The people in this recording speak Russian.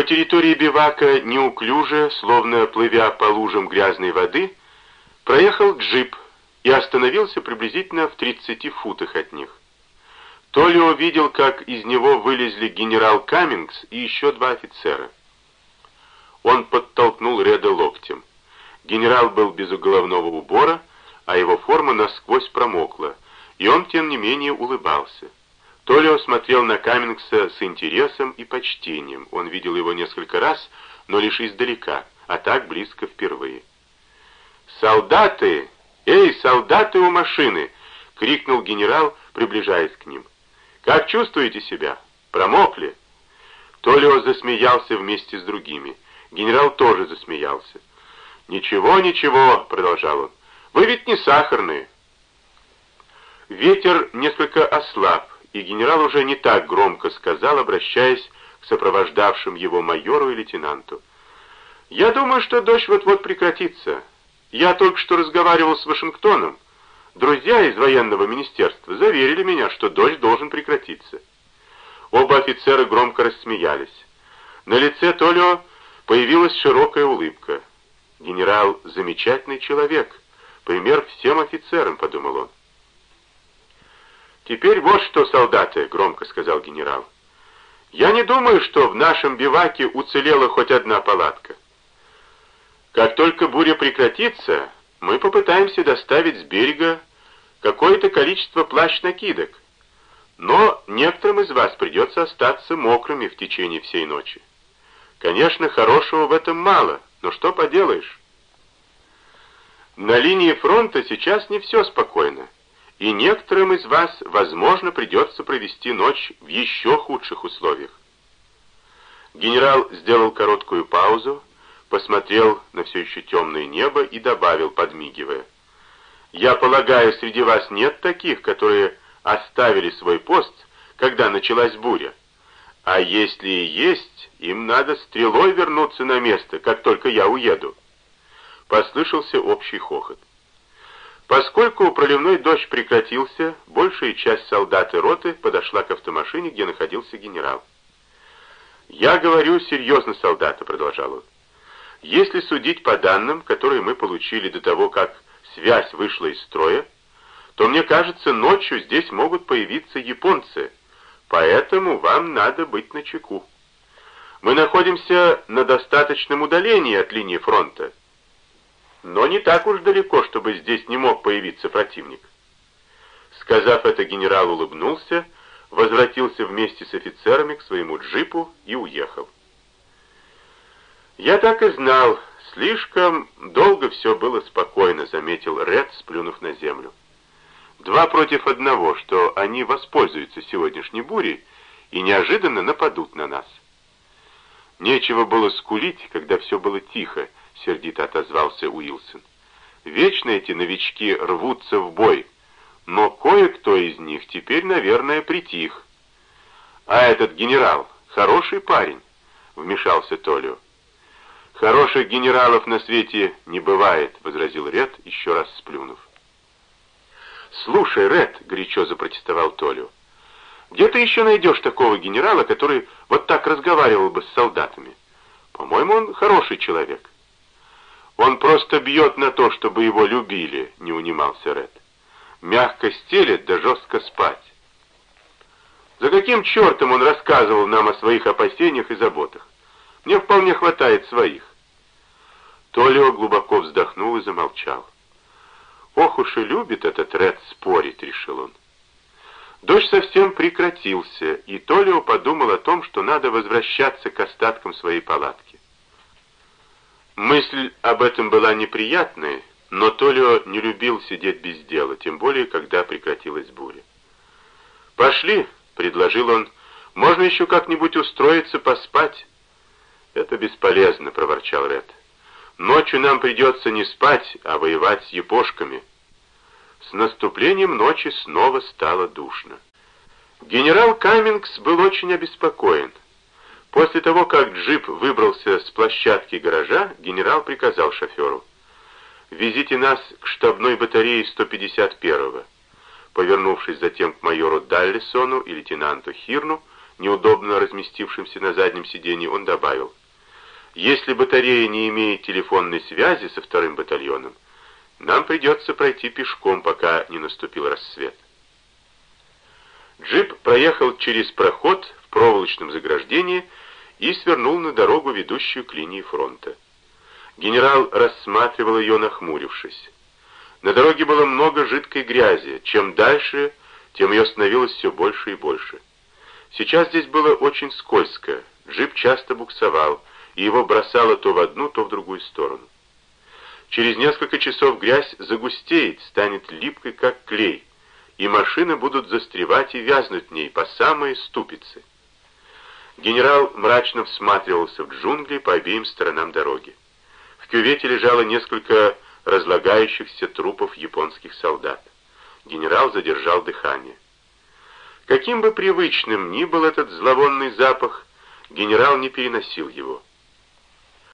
По территории бивака неуклюже, словно плывя по лужам грязной воды, проехал джип и остановился приблизительно в 30 футах от них. Толи увидел, как из него вылезли генерал Каммингс и еще два офицера. Он подтолкнул Реда локтем. Генерал был без уголовного убора, а его форма насквозь промокла, и он, тем не менее, улыбался. Толио смотрел на Каммингса с интересом и почтением. Он видел его несколько раз, но лишь издалека, а так близко впервые. «Солдаты! Эй, солдаты у машины!» — крикнул генерал, приближаясь к ним. «Как чувствуете себя? Промокли?» Толио засмеялся вместе с другими. Генерал тоже засмеялся. «Ничего, ничего», — продолжал он, — «вы ведь не сахарные». Ветер несколько ослаб, и генерал уже не так громко сказал, обращаясь к сопровождавшим его майору и лейтенанту. «Я думаю, что дождь вот-вот прекратится. Я только что разговаривал с Вашингтоном. Друзья из военного министерства заверили меня, что дождь должен прекратиться». Оба офицера громко рассмеялись. На лице Толио появилась широкая улыбка. «Генерал — замечательный человек, пример всем офицерам», — подумал он. «Теперь вот что, солдаты», — громко сказал генерал. «Я не думаю, что в нашем биваке уцелела хоть одна палатка. Как только буря прекратится, мы попытаемся доставить с берега какое-то количество плащ-накидок, но некоторым из вас придется остаться мокрыми в течение всей ночи. Конечно, хорошего в этом мало, но что поделаешь? На линии фронта сейчас не все спокойно и некоторым из вас, возможно, придется провести ночь в еще худших условиях. Генерал сделал короткую паузу, посмотрел на все еще темное небо и добавил, подмигивая. «Я полагаю, среди вас нет таких, которые оставили свой пост, когда началась буря. А если и есть, им надо стрелой вернуться на место, как только я уеду». Послышался общий хохот. Поскольку проливной дождь прекратился, большая часть солдат и роты подошла к автомашине, где находился генерал. «Я говорю серьезно, солдаты», — продолжал он. «Если судить по данным, которые мы получили до того, как связь вышла из строя, то, мне кажется, ночью здесь могут появиться японцы, поэтому вам надо быть начеку. Мы находимся на достаточном удалении от линии фронта, но не так уж далеко, чтобы здесь не мог появиться противник. Сказав это, генерал улыбнулся, возвратился вместе с офицерами к своему джипу и уехал. «Я так и знал, слишком долго все было спокойно», — заметил Ред, сплюнув на землю. «Два против одного, что они воспользуются сегодняшней бурей и неожиданно нападут на нас». Нечего было скулить, когда все было тихо, — сердито отозвался Уилсон. «Вечно эти новички рвутся в бой, но кое-кто из них теперь, наверное, притих». «А этот генерал хороший парень», — вмешался Толио. «Хороших генералов на свете не бывает», — возразил Ред, еще раз сплюнув. «Слушай, Ред», — горячо запротестовал Толио, — «где ты еще найдешь такого генерала, который вот так разговаривал бы с солдатами? По-моему, он хороший человек». «Он просто бьет на то, чтобы его любили», — не унимался Ред. «Мягко стелет, да жестко спать». За каким чертом он рассказывал нам о своих опасениях и заботах? Мне вполне хватает своих. Толио глубоко вздохнул и замолчал. Ох уж и любит этот Ред спорить, решил он. Дождь совсем прекратился, и Толио подумал о том, что надо возвращаться к остаткам своей палатки. Мысль об этом была неприятной, но Толио не любил сидеть без дела, тем более, когда прекратилась буря. «Пошли», — предложил он, — «можно еще как-нибудь устроиться, поспать». «Это бесполезно», — проворчал Ред. «Ночью нам придется не спать, а воевать с япошками». С наступлением ночи снова стало душно. Генерал Каммингс был очень обеспокоен. После того, как джип выбрался с площадки гаража, генерал приказал шоферу. «Везите нас к штабной батарее 151-го». Повернувшись затем к майору Даллисону и лейтенанту Хирну, неудобно разместившимся на заднем сиденье, он добавил, «Если батарея не имеет телефонной связи со вторым батальоном, нам придется пройти пешком, пока не наступил рассвет». Джип проехал через проход в проволочном заграждении и свернул на дорогу, ведущую к линии фронта. Генерал рассматривал ее, нахмурившись. На дороге было много жидкой грязи. Чем дальше, тем ее становилось все больше и больше. Сейчас здесь было очень скользко. Джип часто буксовал, и его бросало то в одну, то в другую сторону. Через несколько часов грязь загустеет, станет липкой, как клей, и машины будут застревать и вязнуть в ней по самые ступицы. Генерал мрачно всматривался в джунгли по обеим сторонам дороги. В кювете лежало несколько разлагающихся трупов японских солдат. Генерал задержал дыхание. Каким бы привычным ни был этот зловонный запах, генерал не переносил его.